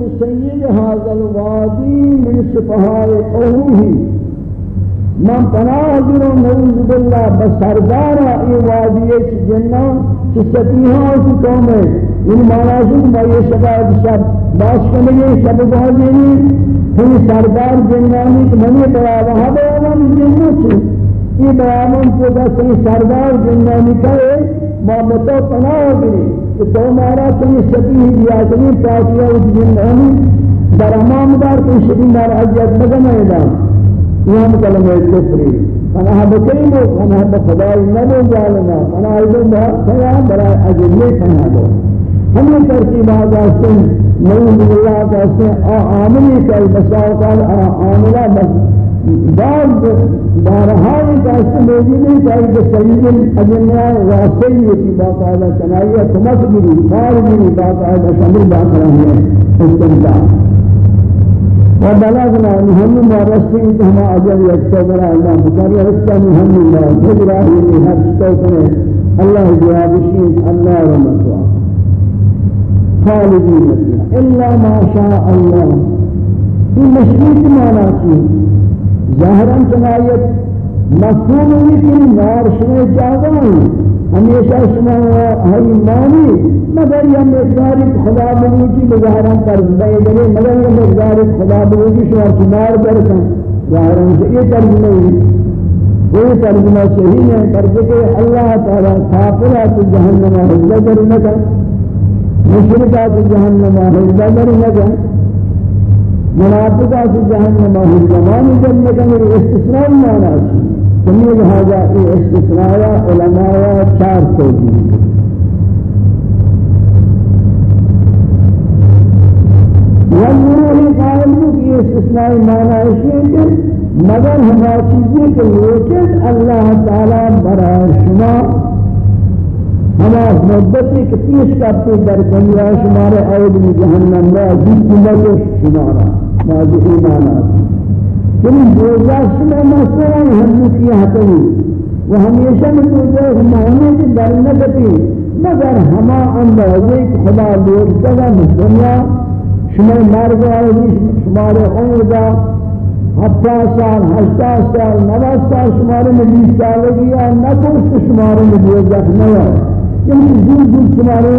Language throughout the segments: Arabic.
بسيد هذا الوادي من سفهاء قومه من پناہ درو نعوذ باللہ بسردارا ای وادی ایچ جنہ چی سفیہاں کی قوم ہے. ان معنی میں یہ شباب شب باش کرنے شب بہادی ہم یعنی سردار جنانی منی بڑا وہاں بڑا جنہ چی. یہ بیانوں کو بس سردار جنانی کہے ما متو پناہ گری کہ تو مارا تنی سفیہ دیا تنی پاکیہ جنانی در امام دار کوئی شدید دار عجیت بگمائے يوم كلمة الكفر فأنا بكريم فأنا بخداي نبو جالنا فأنا أيضا فيا برای أجلي فأنا بو ہمیں ترتیبات آستے نعوذ باللہ کہتے ہیں آمنی کا بساو قال آمنا بس بعض بارہائی کہتے موجود ہے کہ سید الأجنیاء واسطی کی باقاعدہ چنائیہ تمت گری فار گری باقاعدہ شامل باقاعدہ ہے استمتاع وبلغنا نهم ما رسول كما أجل يكتبر الله بكار يكتب نهم الله إبراهيم هر شتوكنا الله جواب الشيء الله ومسوى خالدين فيها إلا ما شاء الله. في مشريك ما ناكي ظاهرا جنايت مفهوم يمكن نار شنو جاوان. ہمیشہ شما ہے مانی مگر یہ مقدار خدا بنی کی مظاہرہ کر دے گئے مگر یہ مقدار خدا بنی کی شما شمار کر کر ظاہرا سے یہ ترجمہ یہ ترجمہ صحیح ہے کر کہ اللہ تعالی کافرات جہنم ہجرت کرنے کا مشرکات جہنم ہجرت کرنے کا منافقات جہنم ہجرت کرنے کا میرے استثناء معنی ہے سمی لہذا یہ استثناء علماء چار توجیہ والروح قائل کی استثناء معنی ہے مگر ہما چیزیں کہ لیکن اللہ تعالی برای شما ہما مدتی کہ پیش کرتے در دنیا شمار عود جہنم میں عزیز مدت شمارا ماضی ایمانات لیکن دوزخ میں مسئلہ ہم کی ہتنی وہ ہمیشہ میں دوزخ معنی کی در نہ کتی مگر ہما اندازے خدا جگہ دنیا شما مرد آئی شمار عمر ہفتہ سال ہشتہ سال نوہ سال شمار میں بیس سال گیا نہ تو اس شمار میں دوزخ نہ ہے کیونکہ زور زور شمارے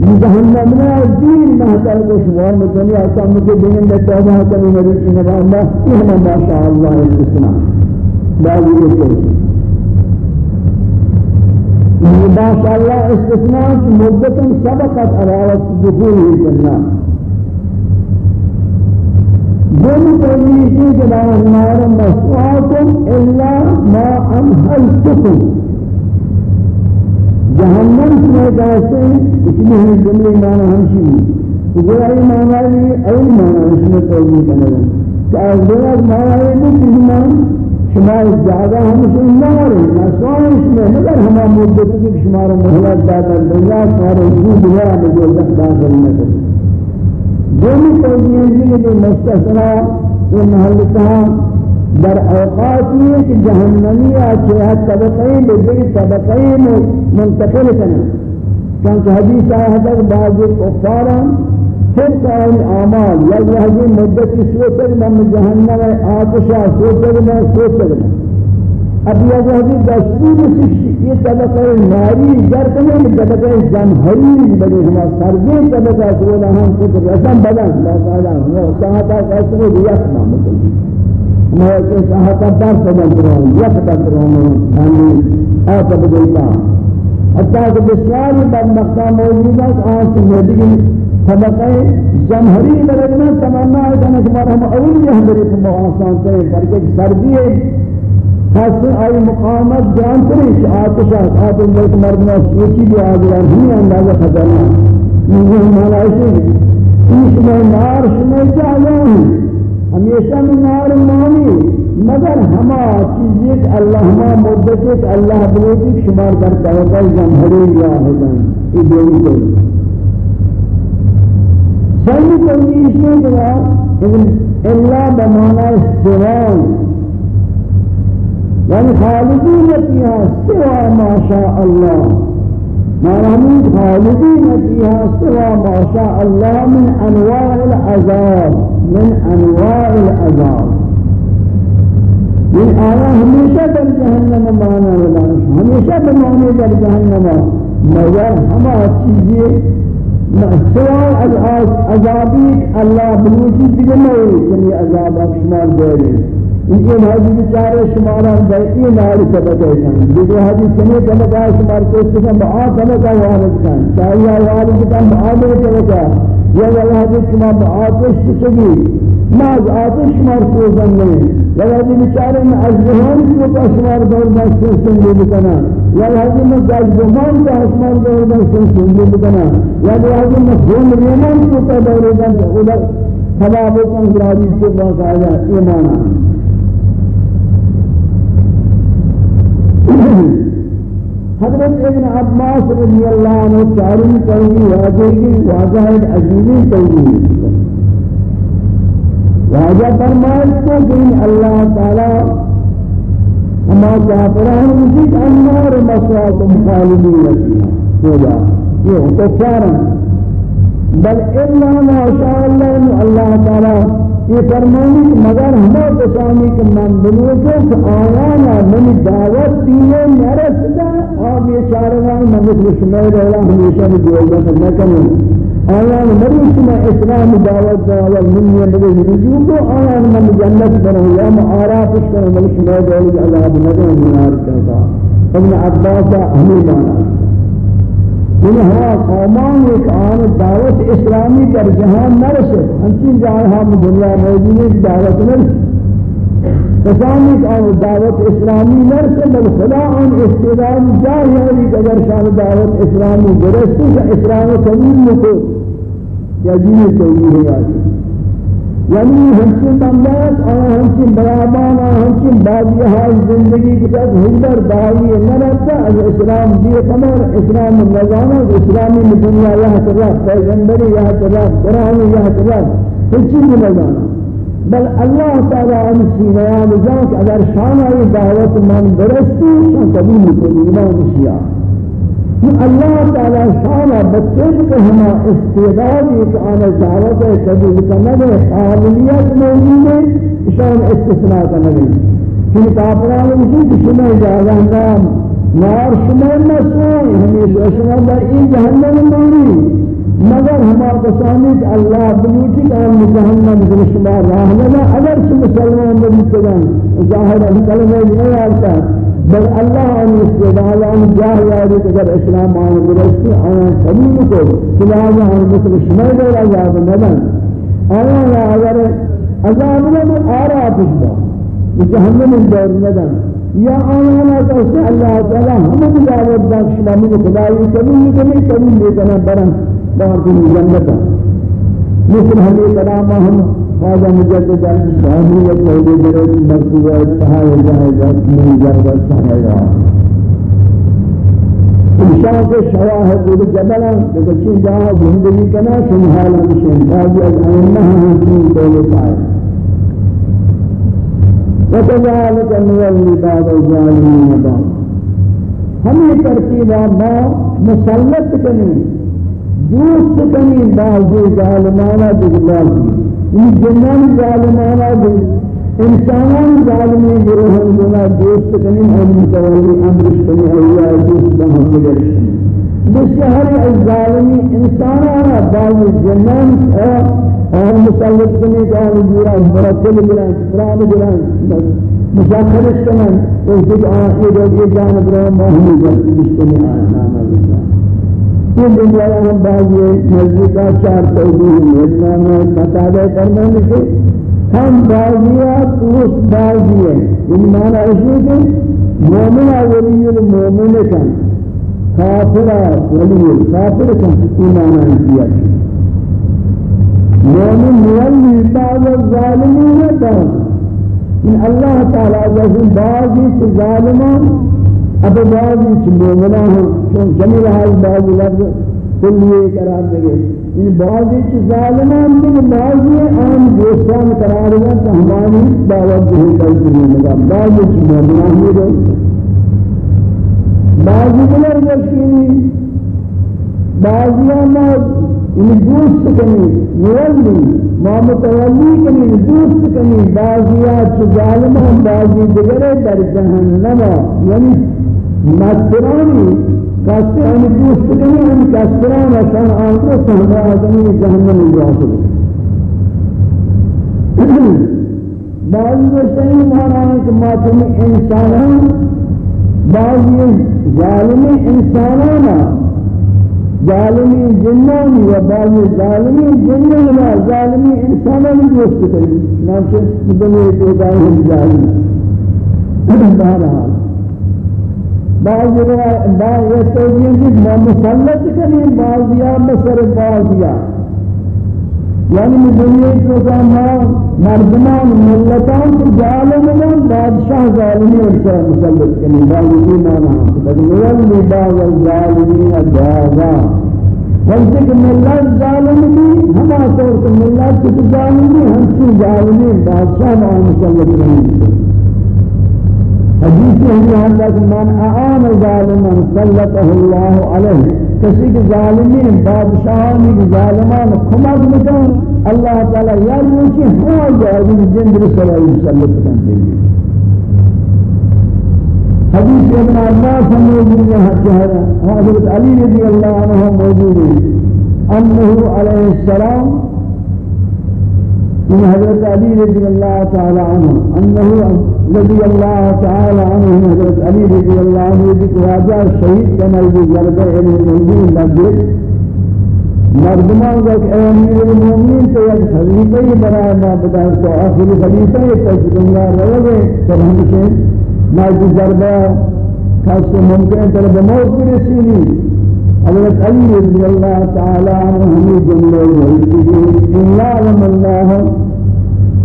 جهنم لا دين ما تعلق شوار مدني أسام مجھے دين میں توبہ کرنے میں رچی نبا اللہ إهما ما شاء الله الاستثناء بعض يقول ما شاء الله استثناء مدة سبقت على دخول الجنة دون توجيه کے بعد النار مسواكم إلا ما أمهلتكم جهنم میں جیسے میں ہم جملے معنی ہمشی جو ای معنی ای معنی اس میں توجیہ کرنے کہ اگر معنی ہے کہ ہم شما زیادہ ہم سے نار نسوان اس میں مگر ہم مدت کی شمار مہلت دادا دنیا سارے جو دنیا میں جو داخل نہ کرے دونوں توجیہ کے مستثنا یہ محل کہاں در اوقاتی که جهنمی آچه طبقه بدری طبقه منتقل کنه چون حدیث آیا ہے بعض کفارا طبق آن اعمال یا یہ مدتی سوچر من جهنم آتشا سوچر من سوچر من اب یہ جو دستور یہ طبقہ ناری جرکنے میں طبقہ جمہری بڑی ہما سردی طبقہ کو ہم کو رسم بدن اللہ تعالی ہم چاہتا ہے کہ وہ ریاست نام ما كساها تبار تبرون يتبرون يعني هذا بديتا حتى کہ بسیاری بدبختہ موجود ہے آن سے نبی طبقہ جمہری لگنا تمنا ہے کہ ہمارا ہم اول ہمارے کو آسان سے بلکہ سردی ہے خاص آئی مقامت جان کرے کہ آتش آتش ملک مردنا سوچی بھی آگران ہی اندازہ خطرنا یہ ہمارا ایسے اس میں نار شمیں جاؤں ہمیشہ میں نار مانی مگر ہما چیزیں کہ اللہ ہما مدت کہ اللہ بلوٹی شمار ہوتا ہے جمہری یا ہے یہ دوری کو سنی کنڈیشن کے اللہ بمانا سوان۔ یعنی خالدین فيها سوى ما شاء الله مرامين خالدين فيها سوى ما شاء الله من أنواع العذاب۔ من أنواع العذاب. من آية هميشة در جهنم مانا ولانش هميشة بمعنى در جهنم مگر ہما چیزیں سوائے از عذابی اللہ بلوچی دیگه نہیں چنی عذاب شمار دے رہے ان کے حدیث بیچارے شمارا بیتی نار سبتے ہیں دیگر حدیث چنے طبقہ شمار کو سکن بآ طبقہ وارد کن. چاہیے وارد کن دے طبقہ یا حدیث شما بآ تشت چگی ما از آتش شمار سوزن نہیں یا حدیث بیچارے میں از جہان کو شمار دور میں سوزن یا حدیث میں از جہان کا شمار دور میں سوزن یا حدیث میں خون ریمان کو دور میں ثواب کو گراجی سے باقاعدہ حضرت ابن عباس رضی اللہ عنہ چاروں قولی واضح کی واضح عجیبی قولی واضح فرمائش کو کہ اللہ تعالی ہما کافران مجید انار مسوات مخالبین لکینا ہو جا یہ کفارا بل الا ما شاء الله اللہ تعالی یہ فرمانی کہ مگر ہمیں کسانی کہ من بلوکو کہ آیانا من دعوت دیئے نرسدہ آب یہ چارگان من مثل شمیر اللہ ہمیشہ بھی دیوگا کرنا کرنے آیان مری شما اسلام دعوت دعوت من یہ لگے رجوع کو آیان من جنت برہو یا معارافش کرنے من شمیر اللہ عذاب نگے من کرتا۔ ابن عباس ہمیں مانا۔ انها قومان ایک آن دعوت اسلامی در جہان نرسے ہنچین جہاں ہم دنیا موجود ایک دعوت نرسے کہ آن دعوت اسلامی نرسے بل خدا آن استعداد جاہی ہے اگر شان دعوت اسلامی درستی کہ اسلام قبول نکو یا دین توحید ہے یعنی ہمچین بندات اور ہمچین بیابان اور ہمچین بازی حال زندگی کی تک ہندر دائی نہ رہتا از اسلام دیئے کمر اسلام نظامہ اسلامی دنیا یہ طرف پیغمبری یہ طرف قرآن یہ طرف ہمچین نظامہ بل اللہ تعالی ان سینیان جاک اگر شانہ دعوت من برستی شان قبول کنی ایمان شیعہ. الله تعالى شان بطرق هما استعداد آن دعوت قبول کرنے قابلیت موجود ہے شان استثناء کرنے کہ کافران مجھے شما جاہاں نام نار شما مسوئی ہمیشہ شما در این جہنم موری مگر ہما کسانی کہ اللہ بلوٹی آن جہنم در شما راہ لنا اگر مسلمان بلوٹگان ظاہر ہے کلمہ نہیں آتا بل الله ان استدعاء ان جاه ياري اگر اسلام آن درستی آن قبول کو خلاف آن مثل شمال دور عذاب ندن لا اگر عذاب ندن آرا تشبه جهنم دور ندن یا آیا لا تسع الله تعالى هم دعوت دار شما من خدای قبول کنی قبول لیکن برن دار کی جنت. مثل ہمیں کلام ہم هذا مجدد الإسلامية وهي جرد مرتبة تهاي جاهزة من جرد الصحيحة إنشاء کے شواہد دو جبلا بچی جہاں زندگی کنا سنحال ہمشن باقی از ائمہ ہمشن دولے پائے وكذلك نولي بعض الظالمين بعض ہمیں ترتیبہ ما مسلط کنی دوست کنی بعض ظالمانہ دگلازی این جنان ظالمانا بھی انسانان ظالمی گروہن جنا دوست کنیم ہم متولی امرش کنی اویا دوست ہم مگرش دوستی ہر ظالمی انسانانا بعض جنان اور مسلط کنی کان جورا مرتب گران فرام گران مشاکلش کنن جب آن یہ جانب جنس کنی آنا نانا یہ دنیا ہم بعضی نزدیکا چار توجیہ میدان میں مطالعہ کرنے لگے ہم بعضیات اس بعضی ہیں ان معنی اسی کہ مومن ولی المومن کا کافر ولی کافر کا ایمان کیا مومن ولی بعض الظالمین کا ان اللہ تعالی جیسے بعضی ظالمان اب بعضی منا ہیں چون جمیل حال بعضی لفظ کلیے قرار دے ان بعضی چیز ظالمان کے بعضی عام دوستان قرار دے تو ہماری دعوت دے کر دی لگا بعضی منا ہیں بعضی بلر بشی بعضیا ما این دوست کنی مولی ما متولی کنی دوست کنی بعضیا چه ظالمان بعضی دیگره در جهنم یعنی مسترانی کسرانی دوست کنی هم کسران اشان آنکو سهما آدمی جهنم جاسد بعضی وشتہی مانا ہے کہ ما تم انسانان بعضی ظالم انسانانا ظالمی جنانی و بعضی ظالمی جنانی و ظالمی انسانانی دوست کری چنانچہ دنیا دائیں ہم ظالم بہرحال بعض بعض کہ ما مسلط کریں بعضیا بسر بعضیا یعنی دنیا کو کہنا مردمان ملتان کو ظالم من بادشاہ ظالمی اور مسلط کریں بعضی مانا بدنوال بعض الظالمین جازا وقتی کہ ملت ظالم بھی ہما طور کہ ملت کی ظالم بھی ہمچی ظالمی بادشاہ مسلط کریں حدیث ہے حضرت من أعان ظالما سلطه الله عليه کسی کے ظالمین بادشاہانی کے ظالمان کمک مکان اللہ تعالی یا روچی ہوا جائے جن رسول اللہ مسلط کرنے حدیث ابن عباس موجود ہے حضرت علی رضی اللہ عنہ موجود ہے. انه علیہ السلام من حضرت علي رضي الله تعالى عنه أنه رضي الله تعالى عنه من حضرت علي رضي الله عنه بكواجه الشهيد كما يقول ضربه علم المنزل لبه مردمان قال امیر المؤمنین تو یک خلیفہ ہی برائے ما بتا تو آخری خلیفہ تو دنیا رہے تو ہمشے ماجد ضربہ خاص ممکن طلب موت برسیلی حضرت علي رضي الله تعالى عنه هم جملة إن يعلم الله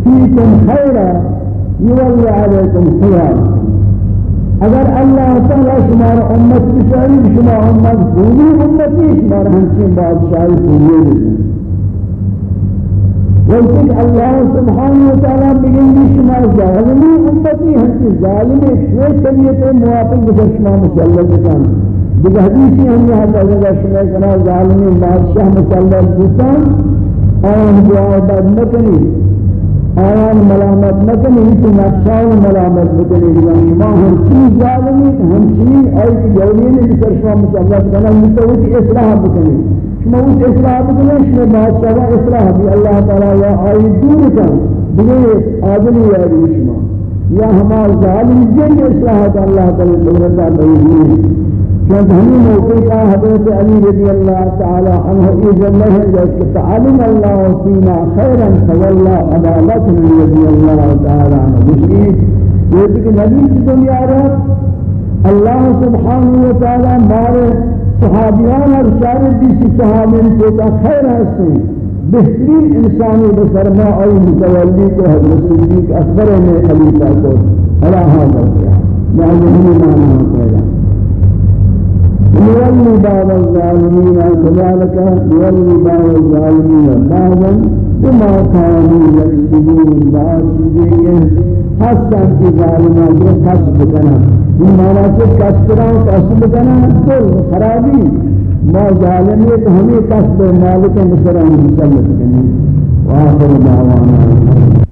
فيكم خيرا يولي عليكم خيرا اگر اللہ تعالی شمار امت بشاری شما امت بھولی امتی شمار ہنچین بادشاہی بھولی دیتے وقت اللہ سبحانہ وتعالی بگن شما ظالمی امتی ہنچین ظالمی شوی طبیعت موافق بکر شما مسلط کن دیگه حدیثی حد اگر شما کنا ظالمی بادشاہ مسلط بودن آن دعا بد نکنی آن ملامت نکنی تو نقصان ملامت بکنی. یعنی شما ہم چیز ظالمی ہم چیز آئی کی جولی نے بکر شما مسلط کنا تو اس اصلاح بکنی. شما اس اصلاح بکنی شما بادشاہ اصلاح بھی اللہ تعالی یا آئی دور کن. دیگه آدمی یاری شما. یا ہمارا ظالم جن اصلاح اللہ تعالی دولتا بیدی هني موقع حضرت علي رضي الله تعالى عنه إذن له جس تعلم الله فينا خيرا فوالله أبا بكر رضي الله تعالى عنه. مشكي يقول نبي الدنيا رب الله سبحانه وتعالى مارے صحابیان اور شارد دیسی صحابین کو تا خیر ہستے بہترین انسانی بسرما اور متولی کو حضرت صدیق اکبر نے خلیفہ کو اللہ حاضر کیا۔ هذا يولي بعض الظالمين كذلك يولي بعض الظالمين. بعضا بما كانوا يكسبون بعض شيئين حسن في ظالمان جو كسب كنا بمعنى سے کسبرا کسب کنا تو خرابی. ما ظالمیت ہمیں کسب مالک مصران مسلط کرنی واخر دعوانا.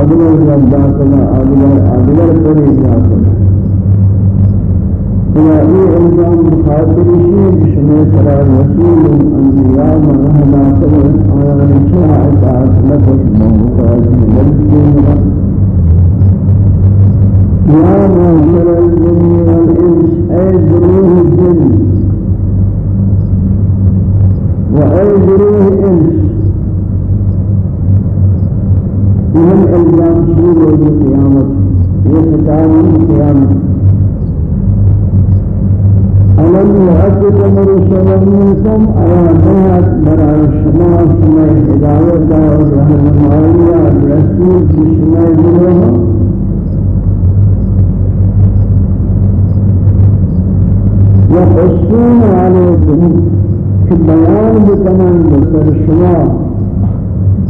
آدمر جان داخلا آدمر آدمر پر داخلا إلهي إلزام مخاطر شيء بشمع سرى رسول الأنبياء مرحبا سرى آيان شاء إطاعت لكت موقعات مجدنا يا معشر الجن والإنس أي ذروه الجن وأي ذروه الإنس إذن الأيام شروع القيامة وختام القيامة ألم يعدكم رسلا منكم آياتها براء الشماء سماء هداية والرحمانية الرسول بشماء منها يقصون عليكم في بيان بتمام بسر الشماء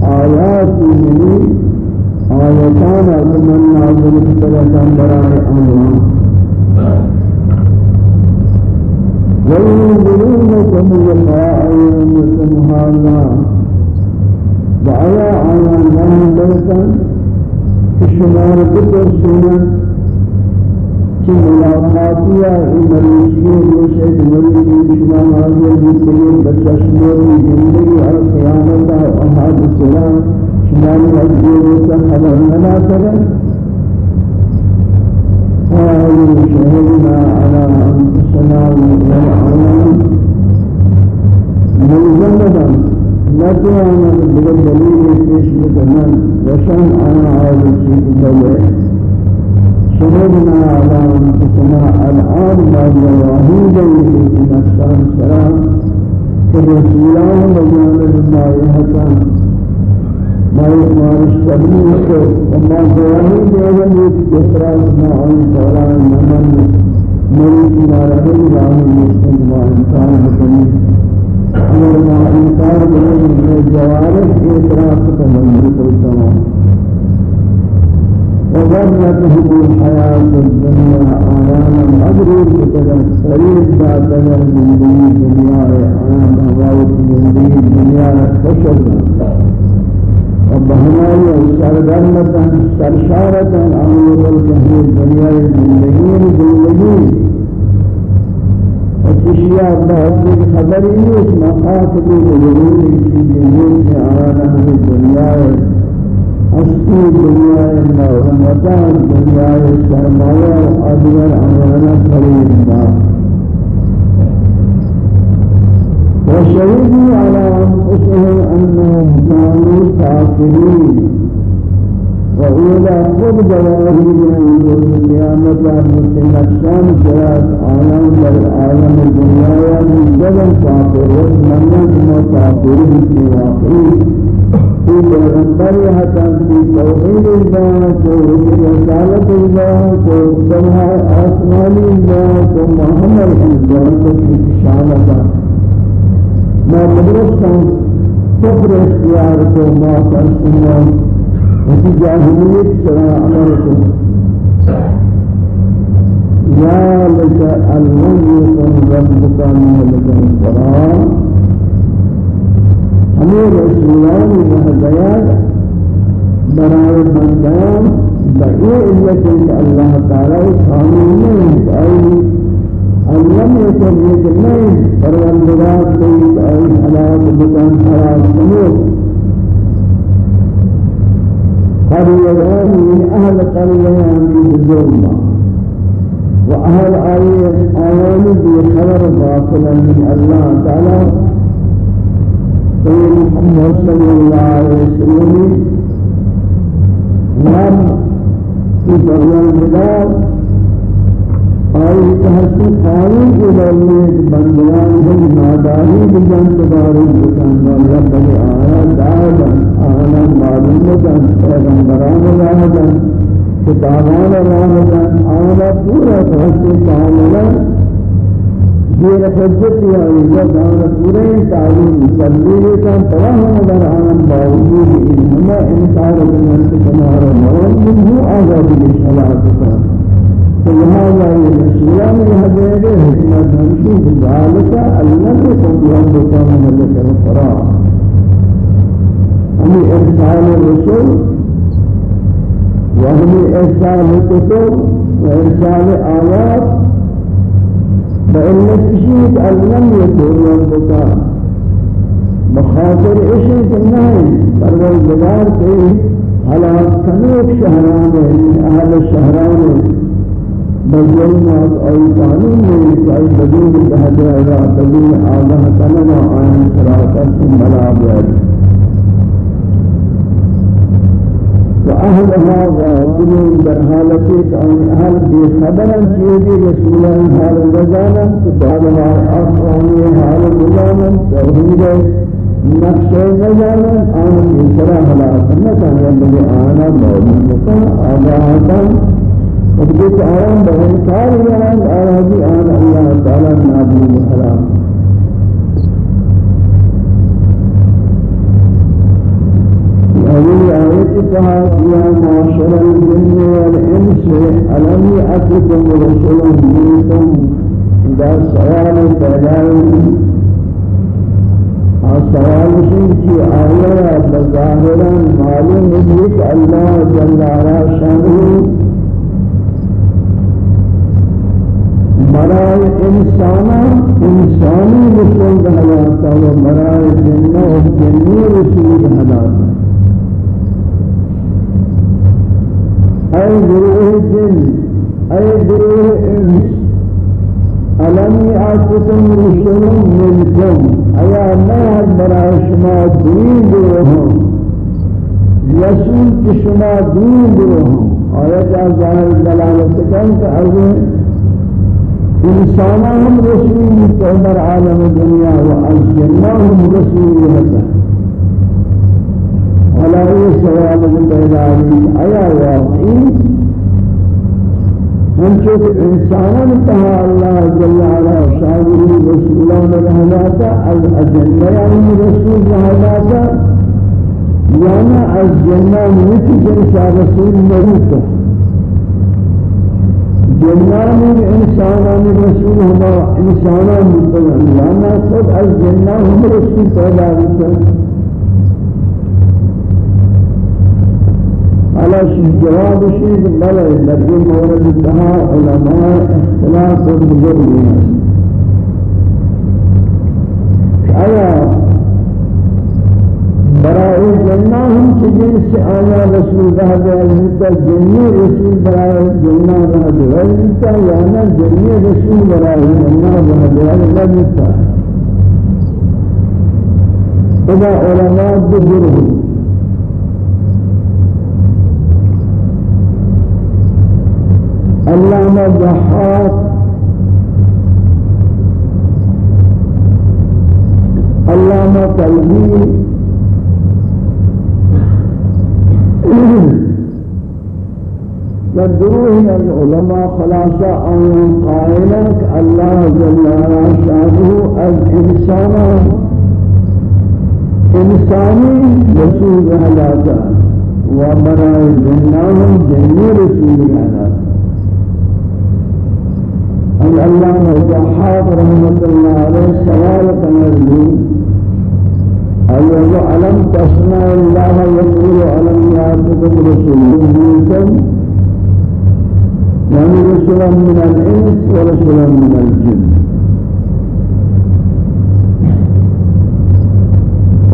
آيات مني آياتان من نازل كتلتان براء أنوان وينزلونكم لقاء يومكم هذا وعلى آيان الله بلسان في شمار بترسونا کہ ملاقاتیا مریضی روشے مریضی شما حاضر زندگی بچشموری زندگی اور قیامت اور احاد السلام شما مجبور کا خبر نہ کریں قالوا شهدنا على أنفسنا وعلى ملزمة نتوانا بالدليل پیش بکنن وشان آنا عالم شيء شهدنا على أنفسنا الآن ما جواهيدا في نفسان سلام كرسولان وجانب الله يهتان ما يسمارش تبليغ وما جواهيد يهتان يتكسرات ما عن قولان نمن ملك ما رهي الله المسلم وإنسان بكني أمر ما إنكار بني جوارح إعتراف كمن بكل وغرتهم الحياة الدنيا آيانا مغرور بكذا سرير باتنا من دنيا آيانا مغاوت من دنيا خشبنا وبهناي سرگرمة سرشارة عمود الجهل الدنيا الزندگين زندگين وتشيا بہت خبر ہی اس مخاطب ضرور چیزیں آنا ہے دنیا أسكي دنيا إلا ومتان دنيا سرمايا وأدوار أمانا فريدا وشهدوا على أنفسهم أنهم كانوا كافرين وإذا خذ جواهي من القيامة متنكسان شرات عالم بل عالم الدنيا من جبل كافر ومن كافر في واقعي في پیغمبر حتم في توحيد الله کو رسالت الله سمع آسمان الله محمد الله کو شامتا ما مدرسة كفر اختيار کو ما فرسنا وفي جاهلية سرع أمركم يا لك أن لم يكن ربك مهلك القرآن ہمیں رسولان مہدیات برائے بندیان بئی علت اللہ تعالی قانون نہیں آئی علم يكن يكن پروردگار کوئی آئی حلال بکن حلال سمو قريان من أهل قريان من الظلمة وأهل آية آيان بخبر باطلا من الله تعالى سيد محمد صلى الله عليه وسلم نام في بريان مدار آئی تحسی قانون کے دلیل بندیان ہم نادانی بجان تبارک بکن واللہ بلی آیا دائما آنا معلومتاً پیغمبران راہداً کتابان راہداً آنا پورا تحسی کاملا دیر حجت یا عزت آن پورے تعلیم تبلیغ کا تمام در آن باوجود انما انکار من تمہارا مرون منه آزادی الصلاة کا فلهذا الرسولان الهدى حكمة همشي ذلك الذي قد يهدك من لك القراء هم إرسال الرسول وهم إرسال الكتب وإرسال آيات فإن الشيء أن لم يكن ربك بخاطر إشيء النهي کے حالات کنوک شہران من أهل الشهران بظلمات أي قانون من أي بدون تهدئ بدون آگاہ تنما آئین سراتا سنبلا بیاری وأهلها غافلون در حالتك أن أهل بخبرا سيدي رسول حال الرجانا كتابها أخواني حال الرجانا توحيد نقش الرجانا أن يسرى حالات نكان يبدي آنا موجودك آباءتا وجدت آيان بغنكار يران آراضي آن الله تعالى نابي وحرام هذه آية يا معشر الجن والإنس ألم يأتكم رسل منكم ذا سؤال فدائم سوال کی آیا بظاہر معلوم ہے کہ اللہ جل وعلا شان برائے انسانا انسانی رسول حیاتا و برائے جنہ و جنی رسول حیاتا اے گروہ جن اے گروہ انس ألم يأتكم رسل منكم أيا ما برای شما دین دروهم رسول کی شما دین دروهم آیت ظاهر دلالت کن کہ انسان هم رسول در عالم الدنيا والجنة هم رسول هذا ولا يسوى بالبيضاء أيا واقعي ہم چوک انسانان تہا اللہ جل وعلا شاہدی رسولان اجنہ یعنی رسول از جنہ نیتی جنسا رسول مریتا جنان انسانان رسول ہما انسانان مطلع یعنی خود از جنہ ہم رسول پیدا ہوتا على شيء جواب شيء بلا لكن مورد الدعاء علماء اختلاف المجرمين آیا رسول گیا لیتا جنی رسول برای جنہ رہ گیا لیتا یانا جنی رسول برای جنہ رہ گیا لیتا اذا علماء بجرهم علامہ ضحاک علامہ قلبی والدروه العلماء خلاصة أن قائلك الله جل وعلا شاهده الإنسان إنساني رسول علاقة وبراء الجنة جنة رسول علاقة العلامة الضحاك رحمة الله عليه سوال تنزل أيضا ألم تسمع الله يقول ألم يأتكم رسول منكم يعني رسلا من الإنس ورسلا من الجن.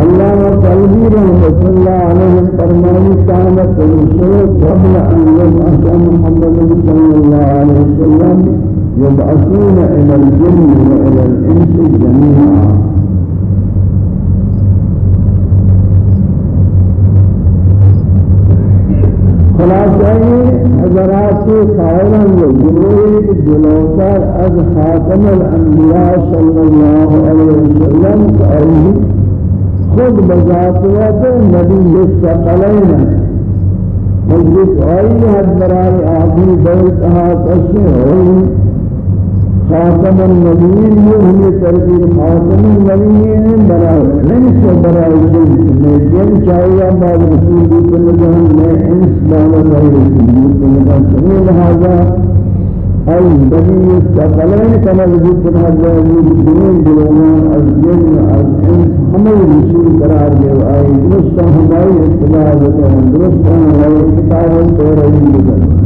الله قلبي رحمة الله عليه فرماني كانت الرسول قبل أن يبعث محمد صلى الله عليه وسلم يبعثون إلى الجن وإلى الإنس جميعا. حضرات قائلا وجروه جلوتر از خاتم الأنبياء صلى الله عليه وسلم كأيه خود بذات وقت النبي الثقلين مجلس آئی حد برای آخری دور کہا کسی خاتم النبيين يهم تربية خاتم براء. ليس براء الجن. جن شايا بعد رسول كل جهان میں انس بالا بعد رسول كل جهان سمين هذا أي بني الثقلين كما ذكر هذا المسلمين بالعمان الجن الإنس هم الرسول قرار دي أي درست هداي اتباع ذكرهم درست هداي كتاب التوراة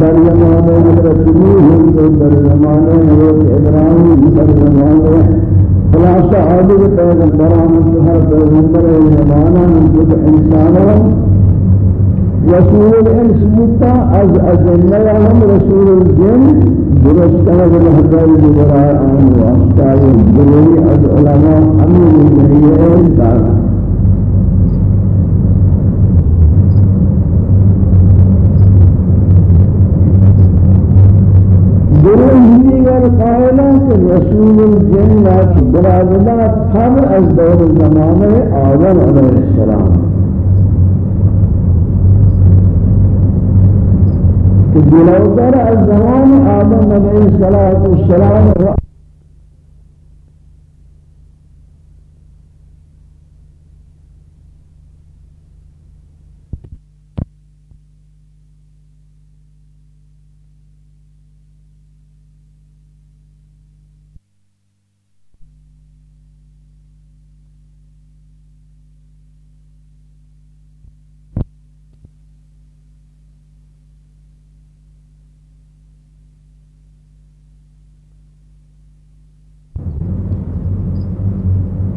در زمانه حضرت نوح در زمانه حضرت ابراهیم در زمانه خلاصہ عادل پیغمبران ہر پیغمبر زمانہ من انسانوں رسول الانس متا از اجنہ هم رسول الجن درست ہے بہتر برائے آن واسطہ یہ از علماء امین نہیں ہے دون دیگر قائلات رسول الجنات برادلات قبل از دور زمان آدم علیه السلام بلوتر از زمان آدم علیه السلام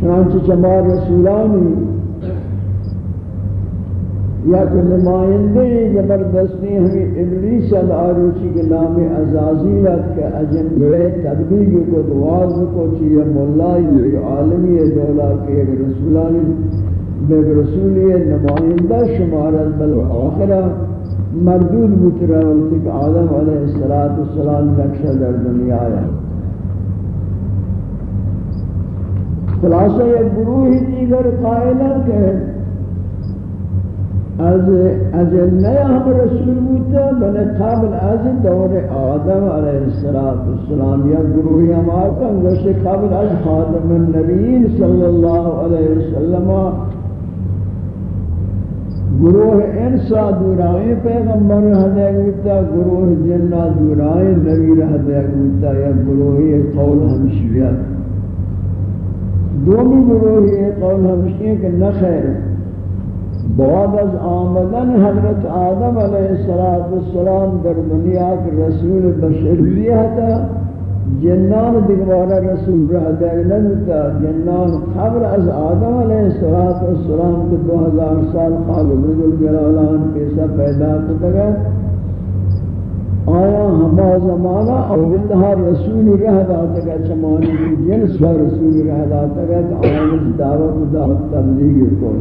چنانچہ چما رسولانی یا کہ نمائندے زبردستی ہمیں ابلیس العروچی کے نام عزازیلت کے اجن گئے تدبیگ کو دواز کو چیئے مولائی عالمی دولا کے ایک رسولانی بے رسولی نمائندہ شمارت بل آخرہ مردود بترہ کہ آدم علیہ السلام نقشہ در دنیا ہے خلاصہ ایک گروہ دیگر قائلہ کہ از اجنہ ہم رسول بوتا بل قابل از دور آدم علیہ السلام یا گروہ ہم آتا گوشت قابل از خادم النبیین صلی اللہ علیہ وسلم۔ گروہ انسا دورائیں پیغمبر حدیق بوتا، گروہ جنہ دورائیں نبی حدیق بوتا، یا گروہ قول ہمشویت دومی گروہی یہ قول ہمشی ہے کہ نخیر بعد از آمدن حضرت آدم علیہ السلام در دنیا کے رسول بشریتا جنان دیگوارا رسول رہ دیر نبتا جنان خبر از آدم علیہ السلام کے دو ہزار سال خالق رجل جلالان پیسا پیدا کتا آیا ہما زمانہ اولدہ رسول رہ داتا گا چمانی کی جنس و رسول رہ داتا گا کہ آیا دعوت و دعوت تبلیغ کو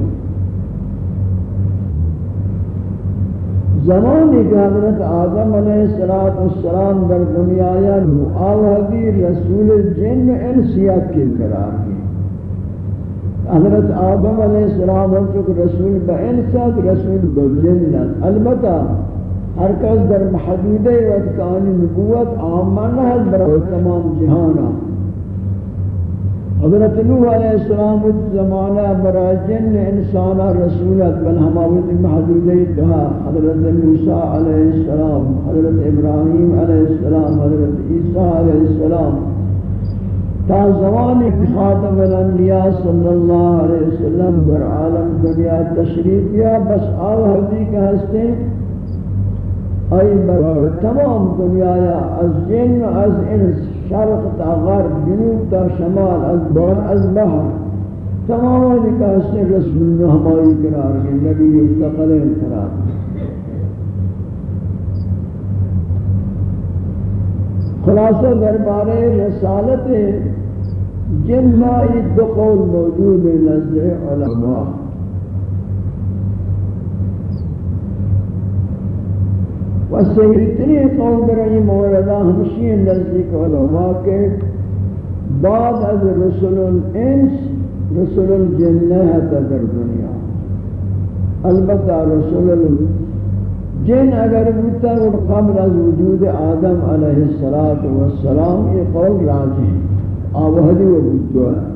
زمانی کہ حضرت آدم علیہ السلام در دنیا یا آوہدی رسول جن انسیت کے قرار کی حضرت آدم علیہ السلام ہم چکہ رسول با رسول با البتہ ہر کس در محدود وقت کانی نبوت آمن ہے برای تمام جہانا حضرت نوح علیہ السلام زمانہ برای جن انسان رسولت بل ہماوت محدود دہا حضرت موسیٰ علیہ السلام، حضرت ابراہیم علیہ السلام، حضرت عیسیٰ علیہ السلام۔ تا زمان خاتم الانبیاء صلی اللہ علیہ وسلم بر عالم دنیا تشریف یا بس آل حدی کے ہستے ای بر تمام دنیا یا از جن و از انس شرق تا غرب، جنوب تا شمال، از بر از بحر. تمام نکاس رسول ہماری قرار گئے نبی مستقل قرار خلاصہ دربارے رسالت جن ما دو قول موجود نزد علماء. و سہیتنی قول در این موردہ ہمشی نزدیک علماء کے بعد از رسول الانس، رسول الجنہ در دنیا. البتہ رسول الجن اگر بودتا اور قبل از وجود آدم علیہ السلام یہ قول راجع. ہے آوہدی و بودتا ہے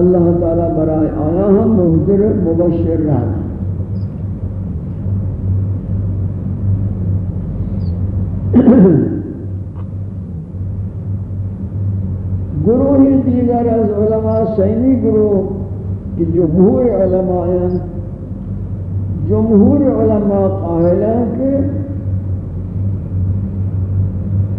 اللہ تعالی برائے آیا ہم محضر مبشر رہا گروہ دیگر از علماء سینی گروہ کہ جمہور علماء ہیں۔ جمہور علماء قائل ہیں کہ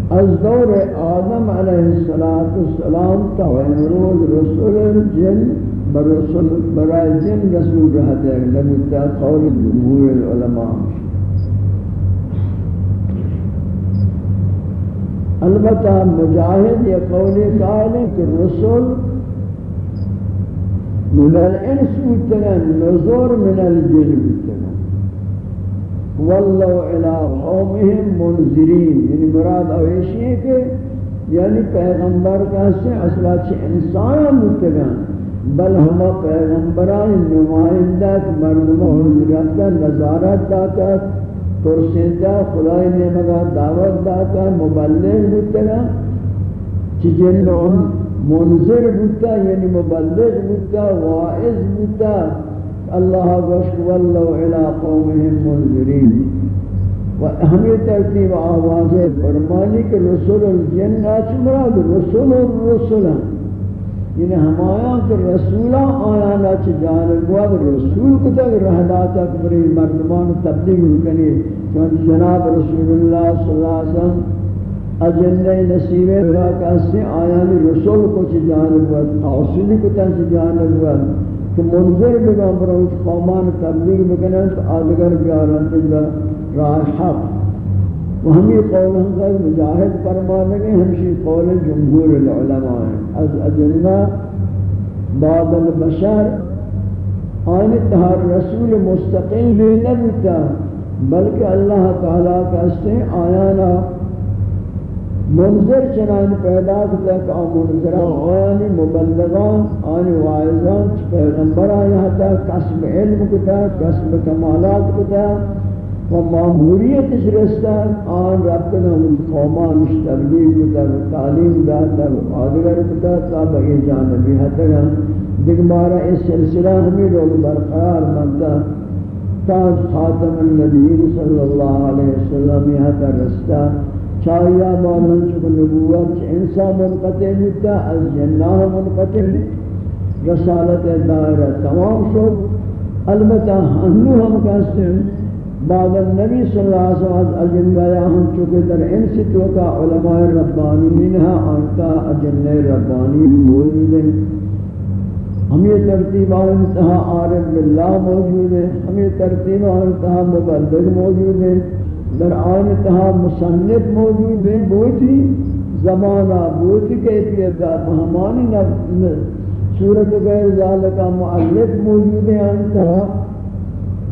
از دور آدم علیہ السلام تا روز رسول الجن برسول برای جن رسول رہتے ہیں۔ لگتا قول جمہور العلماء البتہ مجاہد یہ قول قائل ہے کہ رسول من الانس بتگن نظر من الجن بتگن والله الى قومهم منذرین۔ یعنی مراد اویشی ہے کہ یعنی پیغمبر کا سے اصلات انسان متگان بل ہما پیغمبران نمائندہ، مردم حضرت نظارت داتا۔ ترسندہ خدای نے مگا دعوت داتا مبلغ بودتا چجن منظر بودتا یعنی مبلغ بودتا واعظ بودتا اللہ گوشت واللو الى قومهم منظرین. و ہمیں ترتیب آواز فرمانی کہ رسول الجن مراد رسول الرسول یعنی ہمایا کہ رسولا آیانا چھ جانب واد رسول کو تک رہدا تک بری مردمان تبلیغ کنی چون جناب رسول اللہ صلی اللہ علیہ وسلم اجندہ نصیب را کسی آیانی رسول کو چھ جانب واد حاصلی کو تک جانب واد کہ منظر بگا بروش قومان تبلیغ بکنن تو آدگر بیارن تجھا راہ حق۔ و ہمیں قول ہم قول مجاہد فرمانے گے ہمشی قول جمہور العلماء ہیں۔ از اجنہ بعد البشر، آن تہار رسول مستقیم نبتا، بلکہ اللہ تعالیٰ کا اسے آیانا منظر چنان پیدا کتا کہ آن منظران آنی مبلغان آنی وائزان پیغمبر آیا تا قسم علم کتا، قسم کمالات کتا و ماموریت رستان آن ربنا من قومان تبلیغ کتا، تعلیم داتا، آدگر کتا تا بئی جانبی حتی دیکھ مارا اس سلسلہ ہمیں لوگ برقرار منتا تاج خاتم النبیین صلی اللہ علیہ وسلم یہاں تا رستا۔ چاہیا مانن چکو نبوت انسان منقطع ہوتا، از جناہ منقطع رسالت دائرہ تمام شو۔ البتہ ہنو ہم کہتے ہیں بعد النبی صلی اللہ علیہ وسلم اجنبی آیا ہم چونکہ در انسی توکا علماء ربانی منہا آنتا اجنبی ربانی موجود ہیں۔ ہم یہ ترتیب آنتہا عارف باللہ موجود ہیں۔ ہم یہ ترتیب آنتہا مبلد موجود ہیں۔ در آنتہا مصنف موجود ہے بہتی زمانہ بہتی کیفیت دا ہمانی صورت غیر ذالکہ معلق موجود ہے آنتہا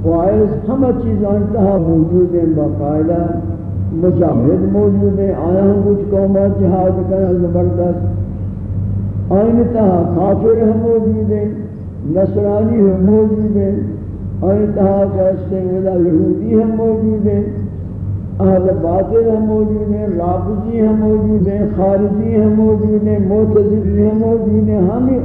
وائز ہم چیز انتہا موجود ہیں، باقاعدہ مجاہد موجود ہیں، آیا ہم کچھ قومہ جہاد کرنا زبردست۔ آئین تہا کافر ہم موجود ہیں، نصرانی ہم موجود ہیں، آئین تہا کہستے ہیں یہودی ہم موجود ہیں، اہل باطل ہم موجود ہیں، رابطی ہم موجود ہیں، خارجی ہم موجود ہیں موتزلی ہم موجود ہیں، ہمیں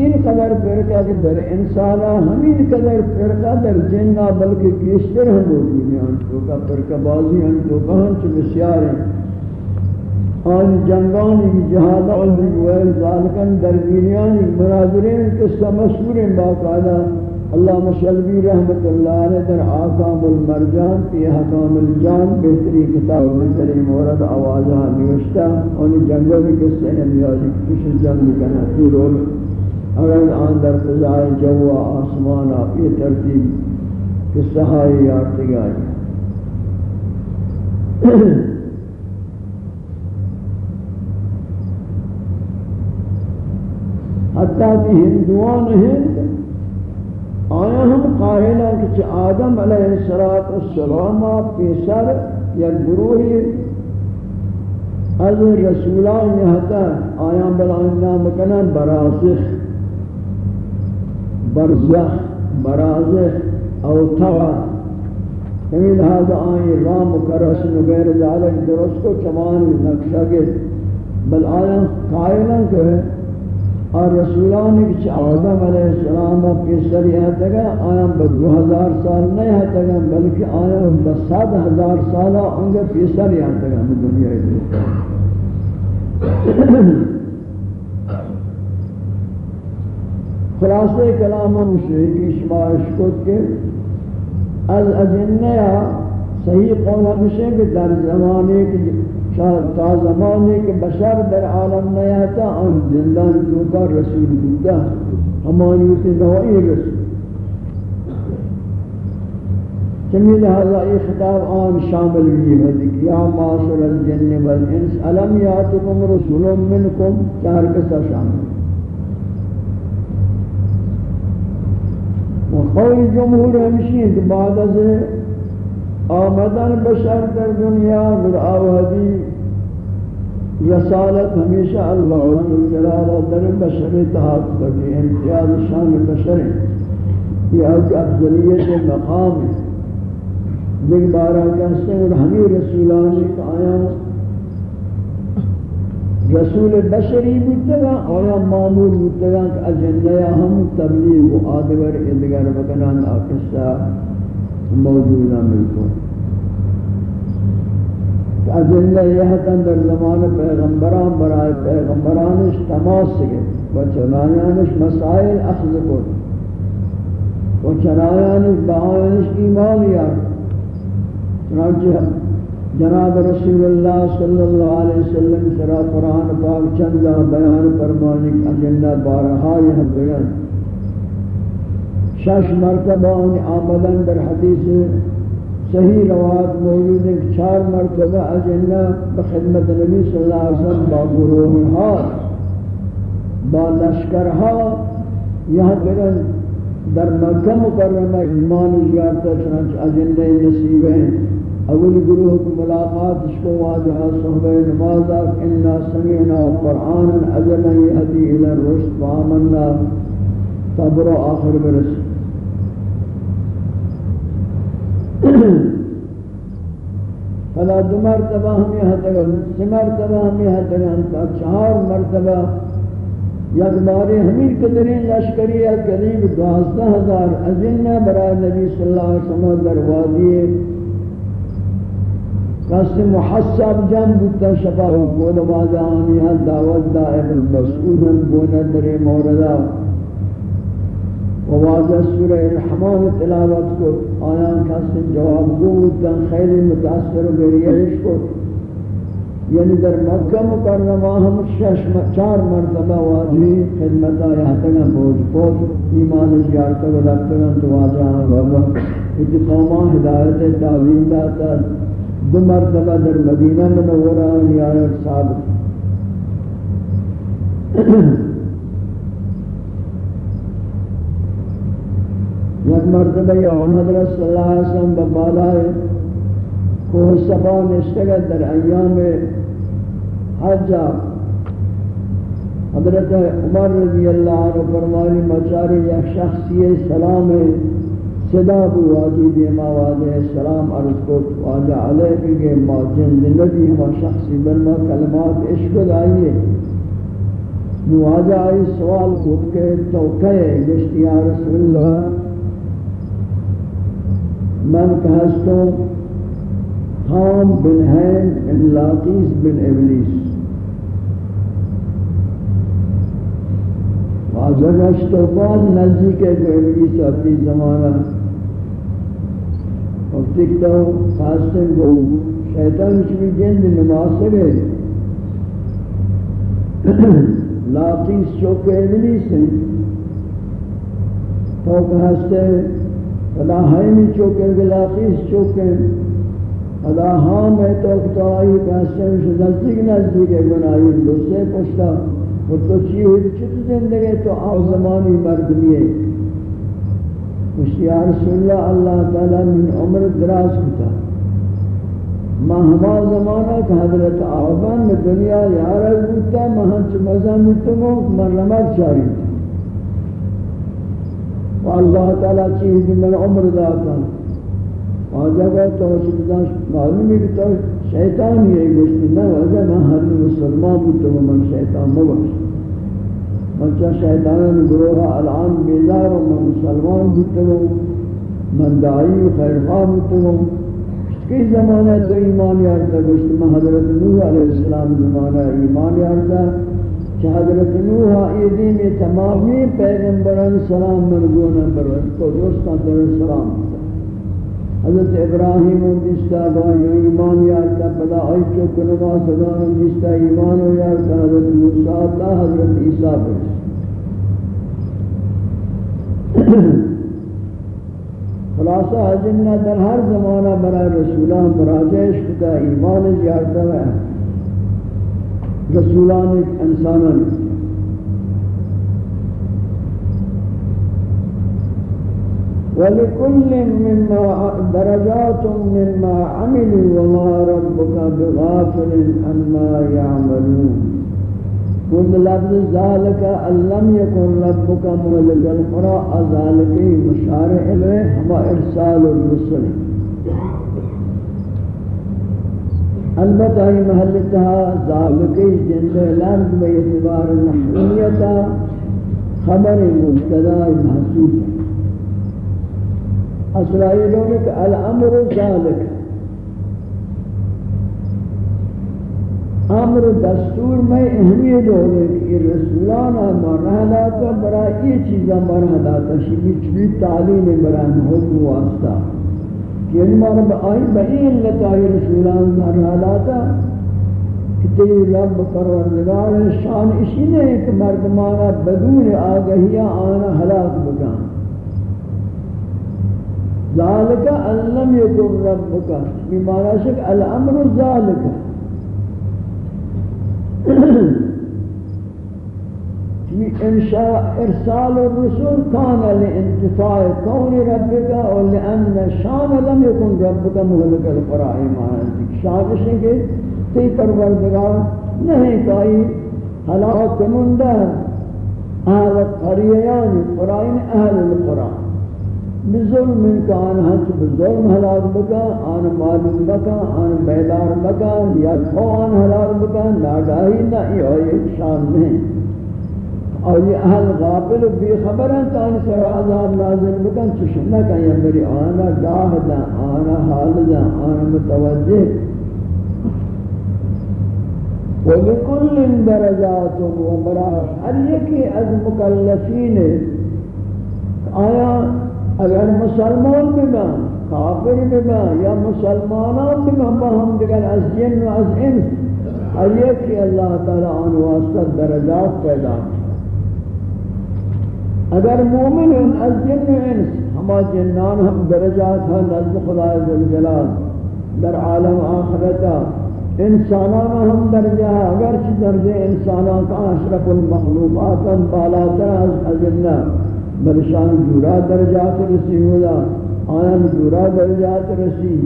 این قدر فرقہ کہ در انسانا ہمیں قدر فرقہ در جنہ بلکہ کیشتر ہم موجود ہیں تو کا فرقہ بازی ہیں تو کہاں چھ بسیار ہیں۔ آن جنگانی کی جہادہ اور دیگوئے ذالکن در گینیانی مناظرین قصہ مشہور ہیں باقاعدہ۔ اللہ مشلبی رحمت اللہ علیہ در آقام المرجان فی حکام الجان، بہتری کتاب بہتری مورد آوازہ نوشتا اور جنگوں میں قصہ نمیازی کچھ جنگ کنا تو رول اگر آن در فضائے جو آسمان آپ یہ ترتیب قصہ ہے یارتی گئی حتیٰ کہ ہندوان ہند، آیا ہم قائلہ کہ آدم علیہ السلام پیسر یا گروہی از رسولان یہتا آیا بلان نام کنن براسخ برزخ برازخ او طغى ہمیں هذا آئی رام کرسن وغیر ذالک درست کو چمان نقشہ کے، بل آیا قائلا کہ اور رسولان کی آدم علیہ السلام کے سریعہ تگا آیا بدو ہزار سال نہیں ہے تگا بلکہ آیا بساد ہزار سالہ انگے پیسر یہاں تگا دنیا ہے خلاصہ کلام ہم مشرکی شمارش کت کے از اجنیا صحیح قول ہمشہ کہ در زمانے کے جی- تا زمانے کے بشر در عالم نیاتا ان زندان چوکا رسول بودتا ہمانی سے نوائی رسول. چمی لہذا یہ خطاب آن شامل بھی ہے کہ یا معاشر الجن والانس علم یاتکم رسول منکم؟ چہر کسا شامل. قول جمهور ہمشی بعد از آمدن بشر در دنیا، در آوہدی رسالت ہمیشہ اللہ جلالہ در بشر تحاق کرتی امتیاز شان بشر یہ ایک افضلیت مقام دیکھ بارہ کہتے ہیں اور ہمیں رسولانی کا آیا رسول بشری بودتگا آیا معمول بودتگا کہ اجندہ ہم تبلیغ و آدگر ادگر بکنان آکستہ موجودہ ملکوں اجلہ یہ در زمان پیغمبران برای پیغمبرانش تماس سگے و چنایانش مسائل اخذ کو و چنایانش بہایانش ایمان یا چنانچہ جناب رسول اللہ صلی اللہ علیہ وسلم سرا قرآن پاک چندہ بیان فرمانی اجلہ بارہا یہ بیان شش مرتبہ ان آمدن در حدیث صحیح روایت موجود ہے چار مرتبہ اجنہ بخدمت نبی صلی اللہ علیہ وسلم با گروہ ہا با لشکر ہا یہاں برن در مکہ مکرمہ ایمان زیارتا چنانچہ اجنہ نصیب ہیں۔ اول گروہ کو ملاقات اس کو واجہا صحبہ نمازہ انا سمعنا قرآنا اجلا یهدی الى الرشد وآمنا تبرو آخر برسل فلا دو مرتبہ ہمیں حتگل سی مرتبہ ہمیں حتگل تا چہار مرتبہ یک باری ہمیں قدرین لشکری قریب دوازدہ ہزار ازنہ برای نبی صلی اللہ علیہ وسلم در قسم محسب جن بودتا شباہ و قول واضح آنی ها دعوت دائم المسعود ان بودت در موردا و واضح سورة الحمام تلاوت کو آیان قسم جواب بودتا خیلی متاثر و بریعش کو یعنی در مکہ مکرم آہم شش چار مرتبہ واضحی خدمت آیاتنگا بود بود ایمان جیارتا و لکتا تو واضح آنگا اتقاما ہدایت تعویم داتا دو مرتبہ در مدینہ منورہ نیارت ثابت یک مرتبہ یا حضرت صلی اللہ علیہ وسلم ببالائے کوہ صفا نشتگت در ایام حجہ حضرت عمر رضی اللہ عنہ فرمانی مچاری یک شخصی سلام ہے۔ صدا بو واجی دیما واجہ السلام عرض کو واجہ علیہ کہ ما جند نبی ہما شخصی برما کلمات عشق دائیے نواجہ آئی سوال خود کے توقع گشتی یا رسول اللہ؟ من كهستو خام بن هين بن لاقيس بن إبليس واجر اشتو بعد نزدیک ہے جو ابلیس اپنی زمانہ اور تکتا ہوں خاصتاً کو شیطان چوی جند نماز سگے لاقیس چوک ابلیس ہیں تو کہ ہستے فلا ہائمی چوکے گلاقیس چوکے فلا ہاں میں تو اکتائی کہستیں سے نزدیک نزدیک گناہی دوسرے پشتا۔ اور تو چی ہوئی چھت زندگی تو آو زمانی مردمی ہے۔ کچھ یا رسول اللہ اللہ تعالی من عمر دراز کتا ما ہما زمانہ کہ حضرت آبان میں دنیا یارہ بودتا مہنچ مزہ متمو من رمک چاری تھا والله تعالی چیز من عمر داتا واجہ گئے تو شکدان معلوم ہے کہ تو شیطان ہی ہے گوشتی نہ واجہ میں ہر مسلمان بودتا من شیطان مبخش من چا شیطانان گروہ الان بیزار و من مسلمان بودتا من دائی و خیرخواہ بودتا کئی زمانہ تو ایمان یارتا گوشتی میں حضرت نوح علیہ السلام زمانہ ایمان یارتا کہ حضرت نوح ایدی میں تمامی پیغمبران سلام مرگونا پرور تو دوستان در سلام حضرت ابراہیم و جستا گوئی ایمان یارتا پدا آئی چوک نماز گوئی جستا ایمان یارتا حضرت موسیٰ، تا حضرت عیسیٰ پر خلاصہ جنہ در ہر زمانہ برای رسولان براجش خدا ایمان زیارتا ہے رسولان انسانان. ولكل مما درجات مما عملوا وما ربك بغافل عما يعملون كل لفظ ذلك أن لم يكن ربك مهلك القرى ذلك مشارع إليه هو إرسال الرسل. البتہ یہ محلتها ذالکی جند لرد بیعتبار نحویتا خبر مبتدا اسرائیلوں کہ الامر ذالک امر دستور میں اہمیت ہو گئی کہ رسولان رسولانہ مرحلہ کا برا یہ چیزہ مرحلہ تشبیح چوی تعلیم بران حکم واسطہ کہ یعنی ان مرحلہ آئی بہی اللہ تعالی رسولان مرحلہ تا کہ تیری رب پروردگار شان اسی نے ایک مردمانا بدون آگہیاں آنا حلاق بکان ذالک علم یکم ربکا بیمارہ شک الامر ذالکہ ذالک إنشاء إرسال الرسول كان لانتفاع كون ربك ولأن شان لم يكن ربك مهلك القرى إيمانا شان شيء تی پروردگار نہیں کائی حلاق مندہ اہل قریان قرائن اہل القرآن بظلم كان هنس بظلم هلاك بكا آن معلوم بكا آن بیدار بكا یا خوان هلاك بكا ناگاہی نہ، یہ شان نہیں۔ اور یہ اہل غافل بے خبر ہیں تانی سر عذاب نازل بکن چشمہ کہیں، یا میری آنا گاہ دا آنا حال دا آنا متوجہ۔ وَلِكُلٍ دَرَجَاتٌ وَمَرَاحٍ ہر یکی از مکلفین۔ آیا اگر مسلمان بنا، کافر بنا یا مسلمانان بنا ہم دیگر از جن و از انس ہر یکی اللہ تعالی آن واسطہ درجات پیدا اگر مومن از جن و انس، ہما جنان ہم درجات ہیں، نزد خدا ذوالجلال در عالم آخرتا انسانان ہم درجہ ہے اگر چی درجہ انسانان کا اشرف المخلوقات بالاتر از اجنہ برشان جورا درجات رسی ہودا آیان جورا درجات رسی۔